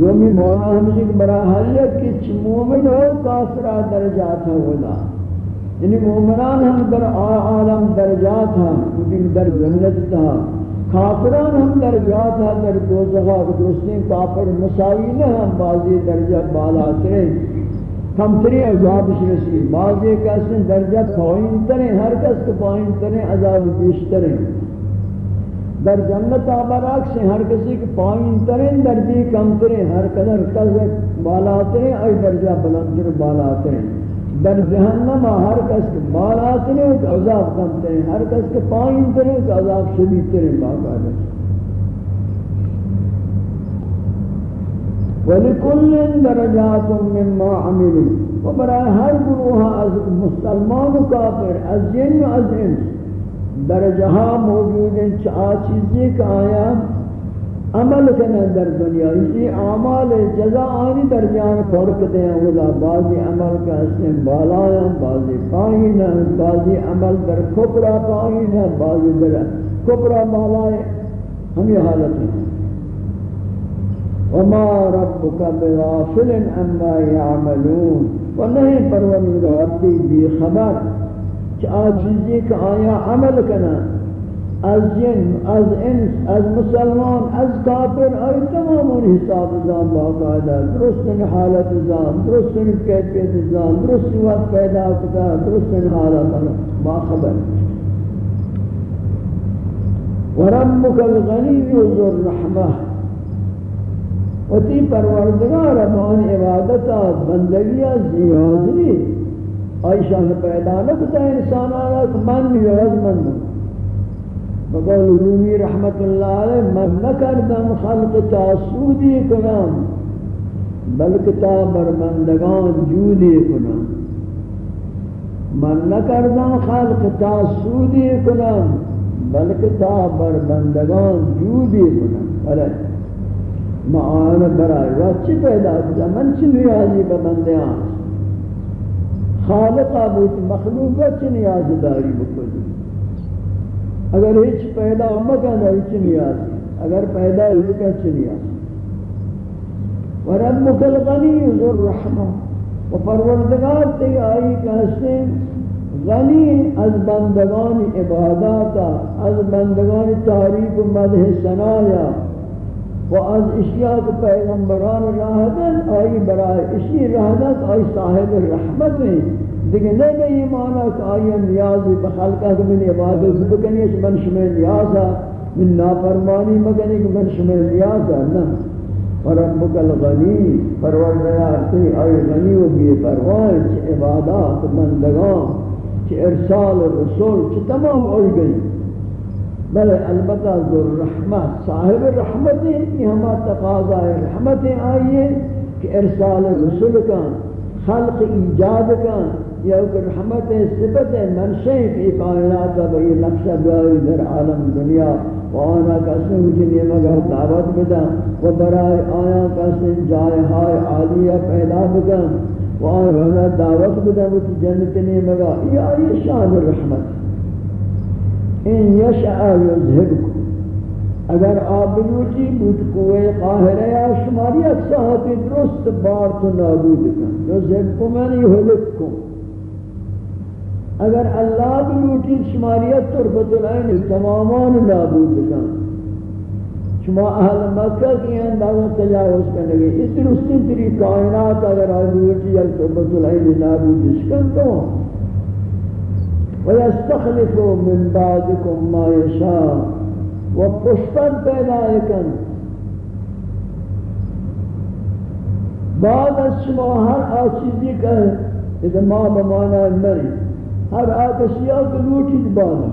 دومی مولا ہمشی برا حلیت کی چھ مومن ہو، کافرہ درجات ہودا یعنی مومنان ہم در عالم درجات ہیں کچھ در جنت تھا۔ کافران ہم درجات ہیں در ہاں، دوزخہ درستیں کافر مساوی نہ ہم بعضی درجہ بالا ترے کمتری عذاب شرسی بعض ایک ایسے درجہ پائین تریں، ہر کس کو پائین تریں عذاب پیش تریں. در جنت آبراک سے ہر کسی کے پائین تریں درجی کم تریں ہر قدر قدر بالا ہیں اور درجہ بلندر بالا ترین در جہنم ہر کس کے بالا ترین عذاب کمتریں ہر کس کے پائین ترین عذاب شدید ترین باقاعدہ. وَلِكُلٍ دَرَجَاتٌ مِّمَّا عَمِلُوا. وبرای ہر گروہ از مسلمان و کافر، از جن و از انس درجہ موجود ہیں چاہ چیزیں کہ آیا عمل کرنا در دنیا، اسی اعمال جزا آنی در جان فرق دیں اولا بعضی عمل کا اسم بالا ہیں، بعضی پائین ہیں، بعضی عمل در کپرا پائین ہیں، بعضی در کپرا بالا ہیں، ہم یہ حالت ہیں۔ وما ربك بغافل عما يعملون. ونهي پروردگار دی بی خبر کہ آج چیزی کہ آیا عمل کرنا از جن، از انس، از مسلمان، از کافر ای تمام حساب زان، باقاعدہ، درست حالت زان، درست کیفیت زان، درست وقت پیدا کتا، درست حالت با خبر. وربك الغني ذو الرحمه وتی پروردگار مان عبادت بندگی زیادی عائشہ نے پیدا نہ کتا انسان آنا من نیاز مند بقول رومی رحمت اللہ علیہ، من نکردم خلق تاسودی کنم، بلکہ تا برمندگان جودی کنم. من نکردم خلق تاسودی کنم، بلکہ تا برمندگان جودی کنم. بلے معانا برای را پیدا کیا من چی نیازی به بندیاں خالق آبود مخلوق چی نیازی داری بکنی اگر ہیچ پیدا مکن ہیچ نیازی؟ اگر پیدا ہوگا چی نیازی؟ وربک الغنی ذو الرحمہ و پروردگار تی آئی کہ غنی از بندگان عباداتا از بندگان تعریف و مدح سنایا و از اشیاء کے پیغمبران راہدن، آئی برای اشی راہدن، آئی صاحب رحمت میں۔ دیکھیں نہیں میں یہ معنی کہ آئی نیازی بخلقہ کہ من عبادت بکنی اس من شمع نیازا من نافرمانی مکنی کہ من شمع نیازا نا وربک الغنی، پروردگار تی آئی غنی و بی پروان چھ عبادات بندگان چھ ارسال رسول چھ تمام آئی گئی بل البتہ ذو الرحمت صاحب الرحمت یہ ہما تقاضا ہے رحمت آئیے کہ ارسال رسول کا خلق ایجاد کا یا کہ رحمت صفت منشئ کی کائنات و یہ نقشہ بیائی در عالم دنیا وانا کسن مجھے مگر دعوت بدا و برای آیا کسن جائے ہائے عالیہ پیدا بدا وانا دعوت بدا و جنت نے مگا یہ آئی شان الرحمت ان یشعا یذهبکم. اگر آپ بود قوه قاهره یا شماری اکساحت درست بار تو نابود کن. یذهبکم یعنی یهلککم. اگر اللہ بلوٹی شماریت تربت العین تمامان نابود کن. شما اہل مکہ کی اندازہ تجاوز کرنے گئے اس درستی تری کائنات اگر آدھوٹی یا تربت العین نابود شکن تو ويستخلف من بعدكم ما يشاء وپشتن پیدا کن بعد از شما هر آچیزی که اذا ما بمانا مری۔ ہر آکشیاء کو لوٹی بانا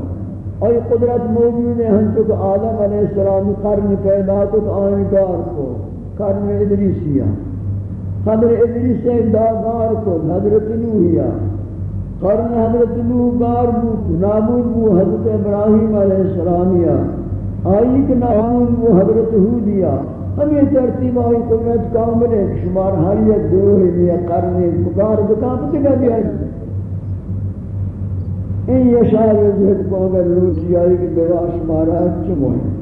اور قدرت موجود ہے، ہم تو آدم علیہ السلام قرن پیدا کو آئینگار کو، قرن ادریسیہ۔ حضرت ادریس داغار کو، حضرت نوحیہ۔ قرن حضرت نوح گار بود نابود بو حضرت ابراہیم علیہ السلامیہ آئی کہ نابود بو حضرت حودیہ ہم یہ ترتیب آئی قدرت کامل ہے، شمار ہر یک دور ہے قرن بکار بکام دیگا بھی آئی۔ این یشار یزہد کو اگر روچی آئی کہ بگا شمارا چمو ہے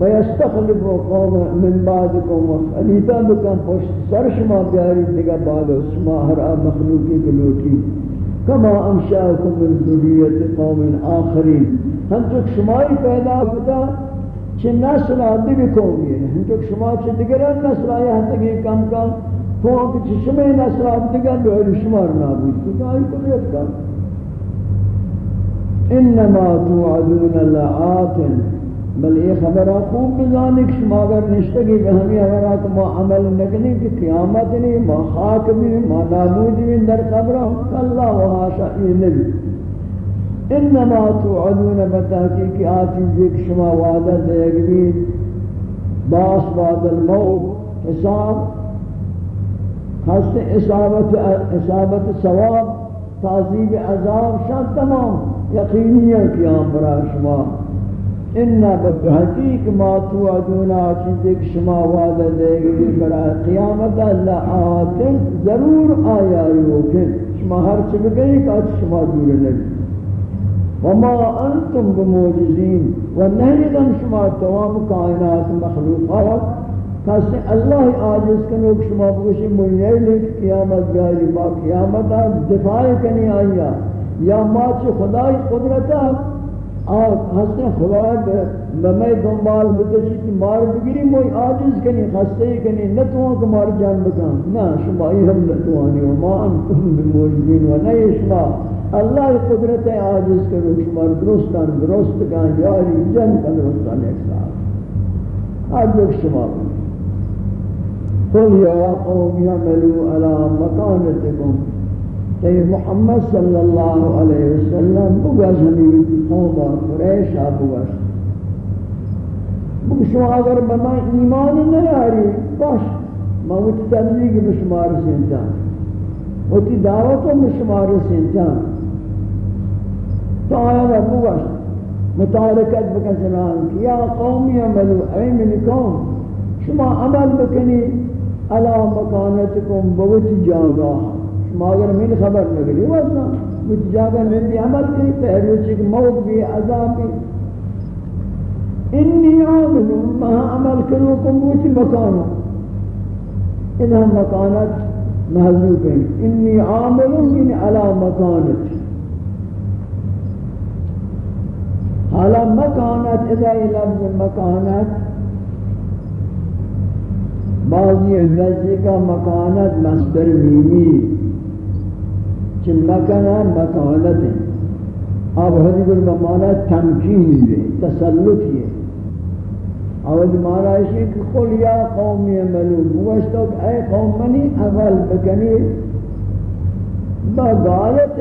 ويستخلف قوم من بعدكم. وخليفة بكم پشت سر شما بیاری. دیگه بعد شما هر مخلوقی کلوٹی کما انشاءكم من ذریت قوم آخرین. ہم تک شمائی پیدا ہوتا چه نسل دیگه قومی. ہے ہم تک شما چه دیگران نسل آیا ہتگی کم کم. تو کہ شما نسل دیگه دوئل شمار نابود. تو آئی قدرت کم. انما توعدون لآت بل یہ خبر خوب بزانے کہ شما اگر نشتگی کہ ہمیں اگر آتا ما عمل نکنی کہ قیامت نہیں ما خاک بھی، ما نابود بھی در قبرہ، اللہ و حاشا نبی. انما توعدون بتحقیق آتی دیکھ شما وعدہ دے گی. باس بعد الموت، حساب. خاص اصابت اصابت ثواب تعذیب عذاب شان تمام. یقینی ہے قیام برا شما ان بحقیق ما تو توعدونا چیزیں شما وعدہ دے گی برای قیامت اللہ آتن ضرور آیا یوکن شما ہر چی بگئی کہ شما دور لگی وما انتم بموجزین و نہیدم شما تمام کائنات مخلوقات کسی اللہ عاجز کنو کہ شما بگوشی منیر لکھ قیامت گاری با قیامت دفاع کنی آیا یا ما چی خدای قدرتا آج ہستے خواہد بمی دنبال بکشی کی مار بگیری موئی آجز کنی خستے کنی نتوان کو مار جان بکن نا شما ای ہم نتوانی و ما انتم بموجدین و نئی شما۔ اللہ قدرت آجز کنو شما درستان، درست کن یاری، جن کن درستان ایک ساتھ آج شما۔ قل یا قوم یعملوا على مکانتکم۔ کہ محمد صلی اللہ علیہ وسلم بگز ہمیں قوم قریش ابو بگز بگشو اگر بنا ایمان نیاری، باش ما وتی تبلیغ بشمار سنتا وتی دعوت بشمار سنتا تو آیا بگش متارکت بکن سنان یا قومی عملو اے من قوم شما عمل بکنی علا مکانتکم بوتی جاگاہ ماگر من خبر نگلی وزنا کچھ جاگہ میں بھی عمل کی پہلو چک موت بھی، عذاب بھی. انی عامل ما عمل کرو کموچ مکانا انہا مکانت محضوب ہیں. انی عامل من علا مکانت حالا مکانت اذا لفظ مکانت بعضی لفظی کا مکانت مصدر میمی چھ مکانہ مکانت ہے۔ اب حدیث المانا تمکین ہے، تسلط ہے۔ اور مانا ہے کہ قل یا قوم یعملون گوشتو کہ اے قوم منی اول بکنی۔ با غایت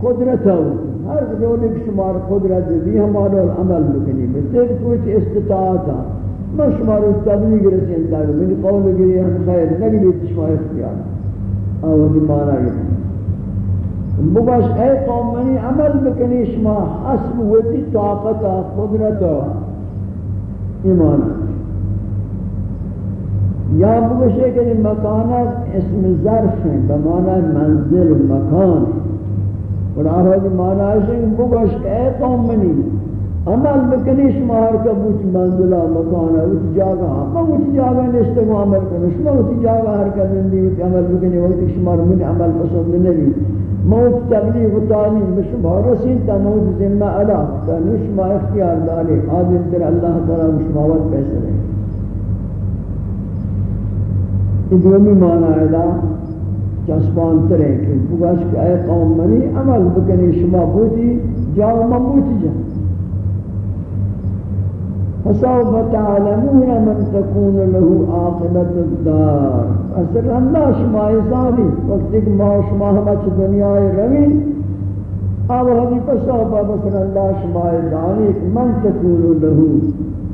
قدرت ہوتی ہر جوڑے شمار قدرت بھی ہمارا عمل بکنی۔ بلتے کوئی استطاعت ہے۔ ما شمار تبلیغ رسین تاک من قول گری ہم خیر نگلی تشمار اختیار۔ آوہ مانا یہ مباش اے قوم منی عمل بکنی، شما حسب ہوتی طاقت قدرت ایمان یا بگوشے کہ مکانت اسم ظرف ہیں بمانا منزل مکان. اور آرہا مانا ہے کہ بگوش اے قوم منی عمل بکنی، شما ہر کا بوچ منزلہ مکانہ اوچ جاگہ ہم اوچ جاگہ نشتے کو عمل کرنے شما اوچ جاگہ ہر کا زندگی اوچ عمل بکنی وقت شما رو من عمل پسند نبی. موت تبلیغ و تعلیم بشما رسید تا موت ذمہ ادا تا نشما اختیار داری حاضر در اللہ تعالی شما پیسے رہے. یہ دومی معنی ادا چسپان ترے کہ بگاش کہ اے قوم منی عمل بکنی، شما بودی جاو جاؤ بودی جاو فسوف تعلمون من تكون له عاقبة الدار. اصل اللہ شما ثاني وقت ایک ما شما ہمچ دنیا روی اب ہمی فسوف بسر اللہ شما ثاني من تكون له.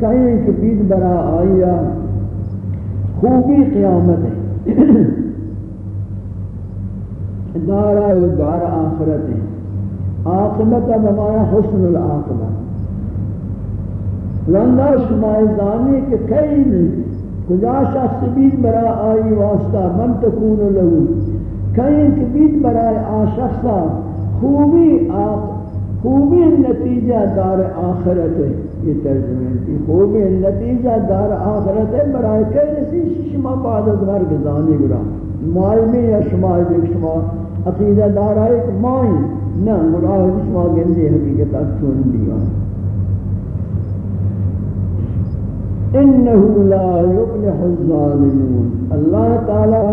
کہیں کہ بید برا آیا. خوبی قیامت ہے. دارا و دار آخرت ہے. عاقبت بمانا حسن العاقبت. لندا شما زانی کہ کئی نہیں۔ کجا شخص بیت برا آئی واسطہ من تکون لہو۔ کئی کہ بیت برا آ شخصا خوبی آق خوبی نتیجہ دار آخرت ہے۔ یہ ترجمہ ہے۔ خوبی نتیجہ دار آخرت ہے۔ برای کئی نسی شما بعد از مرگ زانی گرا۔ مائی میں یا شما ایک شما عقیدہ دار آئے کہ مائی نہ مراد شما گندے حقیقت اکچون دیوان انه لا يفلح الظالمون۔ الله تعالى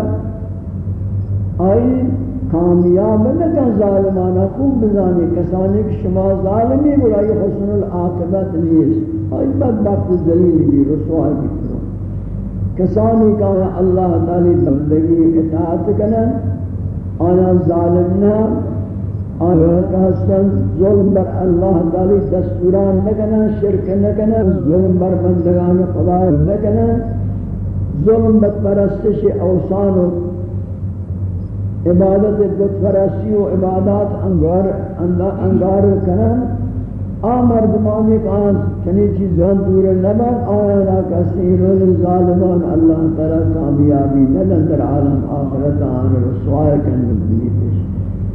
اي کامیاب نہ ظالمانہ خوب بزانے، کسانی کہ شما ظالمی برائی حسن العاقبت نیست۔ آئی بدبخت ذلیل بھی، رسوائی بھی کسانی کہ اللہ تعالی بندگی اطاعت کنن، آیا ظالم نہ آیات هستن ظلم بر الله تعالی دستوران نکنن شرک نکنن ظلم بر بندگان خدا نکنن ظلم بر پرستش اوثان و عبادت بت پرستی و عبادات انگار انگار کنن. آ مردمانی کان چنی چیزان دور نبن. آیا کثیر الظالمان اللہ تعالی کامیابی ندن در عالم آخرت آن رسوائے کنن دیتش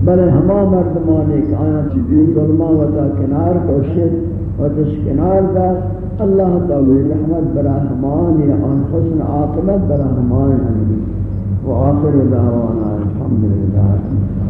بلے ہما مردمان ایک آیا چیزی ظلمہ و تا کنار کوشت و تش کنار دا اللہ تعالی رحمت برا ہمان یا آن حسن عاقبت برا ہمانی و آخر دعوانا الحمدللہ۔